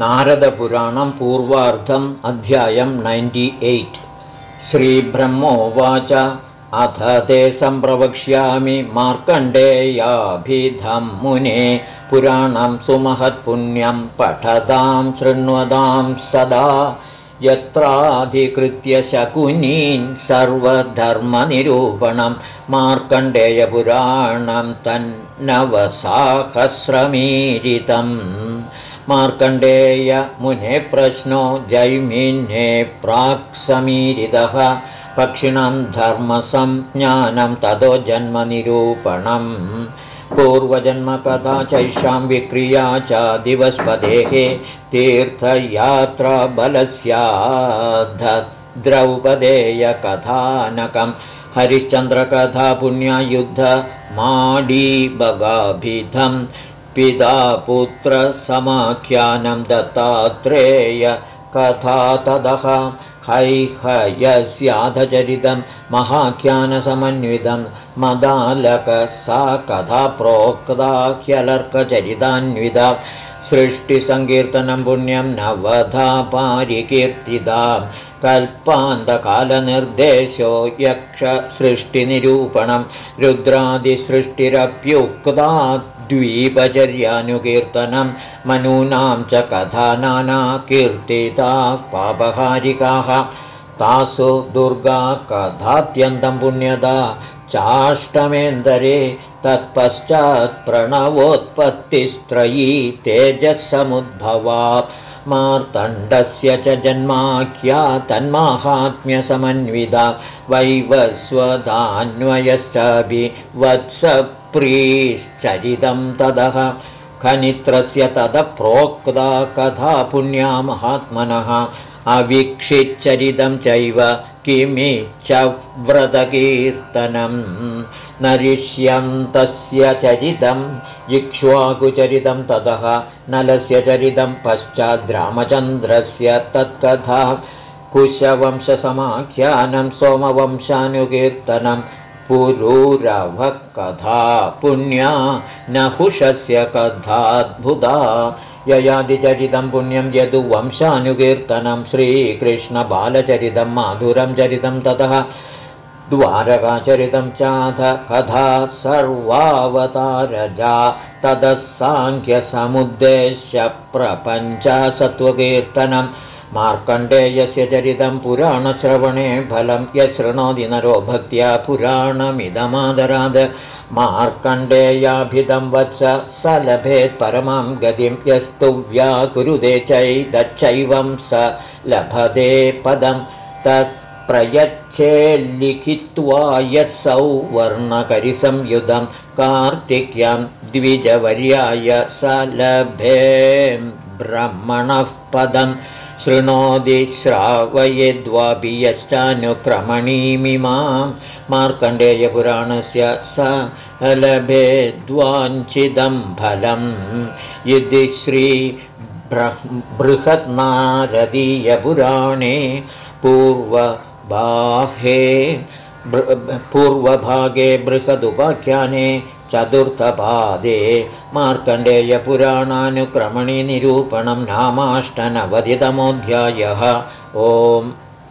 नारदपुराणं पूर्वार्धम् अध्यायं ninety eight. श्रीब्रह्मोवाच अथ ते सम्प्रवक्ष्यामि मार्कण्डेयाभिधं मुने पुराणं सुमहत्पुण्यं पठतां शृण्वतां सदा। यत्राधिकृत्य शकुनीन् सर्वधर्मनिरूपणं मार्कण्डेयपुराणं तन्नवसाहस्रमीरितम् मार्कण्डेय मुने प्रश्नो जैमिन्ये प्राक्समीरितः। पक्षिणां धर्मसंज्ञानं ततो जन्मनिरूपणम्। पूर्वजन्मकथा चैषां विक्रिया च दिवस्पदेः तीर्थयात्राबलस्याद्ध द्रौपदेयकथानकं हरिश्चन्द्रकथा पुण्ययुद्धमाडीबगाभिधम् पिता पुत्रसमाख्यानं दत्तात्रेय कथा तदः। हैहयस्याधचरितं महाख्यानसमन्वितं मदालक सा कथा प्रोक्ता ह्यलर्कचरितान्विता। सृष्टिसङ्कीर्तनं पुण्यं नवधा पारिकीर्तिता कल्पान्तकालनिर्देशो यक्षसृष्टिनिरूपणं रुद्रादिसृष्टिरप्युक्ता द्वीपचर्यानुकीर्तनं मनूनां च कथा नानाकीर्तिता पापहारिकाः तासु दुर्गा कथात्यन्तं पुण्यदा चाष्टमेन्दरे तत्पश्चात् प्रणवोत्पत्तिस्त्रयी तेजःसमुद्भवा मार्तण्डस्य च जन्माख्या तन्माहात्म्यसमन्विता वैवस्वदान्वयश्चापि वत्सप्रीश्चरितं तदः खनित्रस्य ततः प्रोक्ता कथा पुण्या महात्मनः अवीक्षिच्चरितं चैव किमि च व्रतकीर्तनम् नरिष्यं तस्य चरितं इक्ष्वाकुचरितं ततः नलस्य चरितं पश्चाद्रामचन्द्रस्य तत्कथा। कुशवंशसमाख्यानं सोमवंशानुकीर्तनं पुरूरवः कथा पुण्या नहुषस्य कथाद्भुता ययादिचरितं पुण्यं यदुवंशानुकीर्तनं श्रीकृष्णबालचरितं माधुरं चरितं ततः द्वारकाचरितं चाथ कथा सर्वावतारजा ततः साङ्ख्यसमुद्देश्य प्रपञ्चासत्त्वकीर्तनं मार्कण्डेयस्य चरितं पुराणश्रवणे फलं यशृणोति नरो भक्त्या पुराणमिदमादराद मार्कण्डेयाभिधं वत्स स लभेत् परमां गतिं यस्तु व्याकुरुदे चैदच्छैवं स लभते पदं तत् प्रयच्छेल्लिखित्वा यत्सौ वर्णकरिसंयुधं कार्तिक्यं द्विजवर्याय स लभे ब्रह्मणः पदं शृणोति श्रावयेद्वापि यश्चानुक्रमणीमिमां मार्कण्डेयपुराणस्य स लभेद्वाञ्छिदं फलम् यदि श्रीबृहत्नारदीयपुराणे पूर्व बाहे पूर्वभागे बृहदुपाख्याने चतुर्थपादे मार्कण्डेयपुराणानुक्रमणिनिरूपणं नामाष्टनवधितमोऽध्यायः ओम्